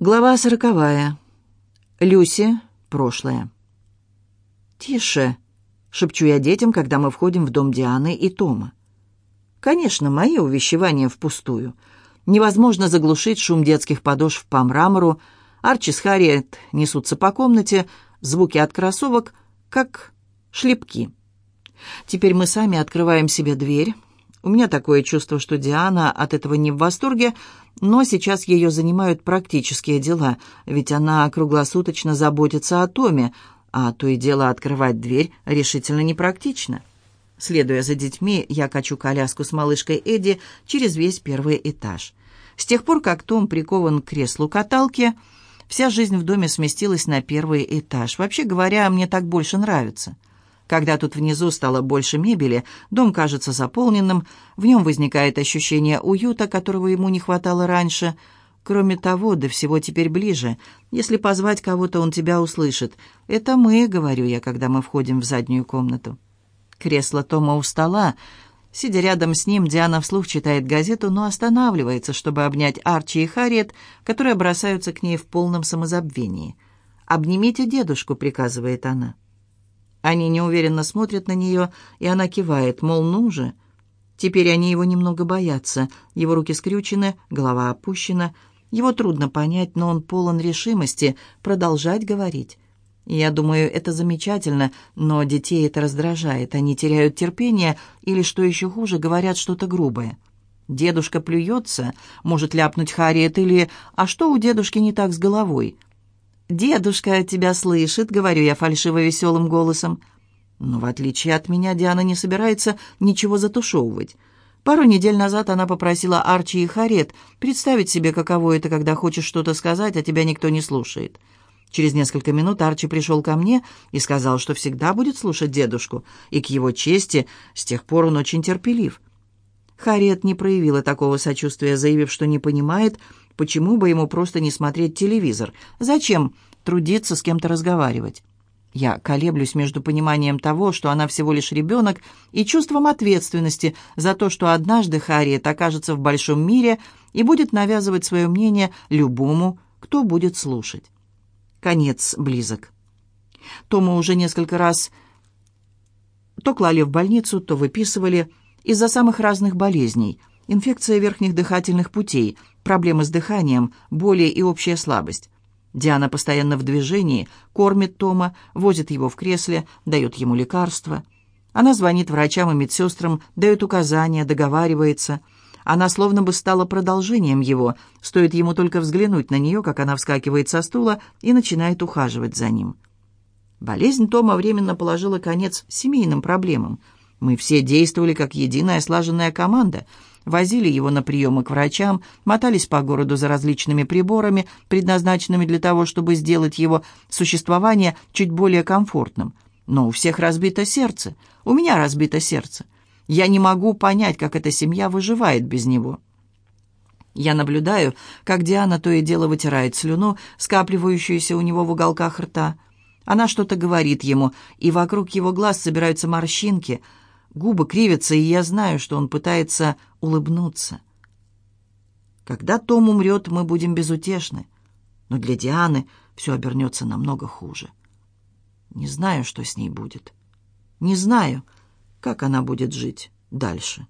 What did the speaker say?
Глава сороковая. Люси. Прошлое. «Тише!» — шепчу я детям, когда мы входим в дом Дианы и Тома. Конечно, мои увещевания впустую. Невозможно заглушить шум детских подошв по мрамору. Арчи с Харриет несутся по комнате, звуки от кроссовок, как шлепки. Теперь мы сами открываем себе дверь, у меня такое чувство, что Диана от этого не в восторге, но сейчас ее занимают практические дела, ведь она круглосуточно заботится о Томе, а то и дело открывать дверь решительно непрактично. Следуя за детьми, я качу коляску с малышкой Эдди через весь первый этаж. С тех пор, как Том прикован к креслу каталки, вся жизнь в доме сместилась на первый этаж. Вообще говоря, мне так больше нравится. Когда тут внизу стало больше мебели, дом кажется заполненным, в нем возникает ощущение уюта, которого ему не хватало раньше. Кроме того, до всего теперь ближе. Если позвать кого-то, он тебя услышит. Это мы, говорю я, когда мы входим в заднюю комнату. Кресло Тома у стола. Сидя рядом с ним, Диана вслух читает газету, но останавливается, чтобы обнять Арчи и Харриет, которые бросаются к ней в полном самозабвении. «Обнимите дедушку», — приказывает она. Они неуверенно смотрят на нее, и она кивает, мол, ну же. Теперь они его немного боятся. Его руки скрючены, голова опущена. Его трудно понять, но он полон решимости продолжать говорить. Я думаю, это замечательно, но детей это раздражает. Они теряют терпение или, что еще хуже, говорят что-то грубое. Дедушка плюется, может ляпнуть Харриет или «А что у дедушки не так с головой?» «Дедушка тебя слышит», — говорю я фальшиво веселым голосом. Но, в отличие от меня, Диана не собирается ничего затушевывать. Пару недель назад она попросила Арчи и Харет представить себе, каково это, когда хочешь что-то сказать, а тебя никто не слушает. Через несколько минут Арчи пришел ко мне и сказал, что всегда будет слушать дедушку, и к его чести с тех пор он очень терпелив. Харет не проявила такого сочувствия, заявив, что не понимает, почему бы ему просто не смотреть телевизор. Зачем трудиться, с кем-то разговаривать. Я колеблюсь между пониманием того, что она всего лишь ребенок, и чувством ответственности за то, что однажды Харриет окажется в большом мире и будет навязывать свое мнение любому, кто будет слушать. Конец близок. Тома уже несколько раз то клали в больницу, то выписывали из-за самых разных болезней. Инфекция верхних дыхательных путей, проблемы с дыханием, боли и общая слабость. Диана постоянно в движении, кормит Тома, возит его в кресле, дает ему лекарства. Она звонит врачам и медсестрам, дает указания, договаривается. Она словно бы стала продолжением его. Стоит ему только взглянуть на нее, как она вскакивает со стула и начинает ухаживать за ним. Болезнь Тома временно положила конец семейным проблемам. Мы все действовали как единая слаженная команда — возили его на приемы к врачам, мотались по городу за различными приборами, предназначенными для того, чтобы сделать его существование чуть более комфортным. Но у всех разбито сердце, у меня разбито сердце. Я не могу понять, как эта семья выживает без него. Я наблюдаю, как Диана то и дело вытирает слюну, скапливающуюся у него в уголках рта. Она что-то говорит ему, и вокруг его глаз собираются морщинки, губы кривятся, и я знаю, что он пытается улыбнуться. Когда Том умрет, мы будем безутешны, но для Дианы все обернется намного хуже. Не знаю, что с ней будет. Не знаю, как она будет жить дальше.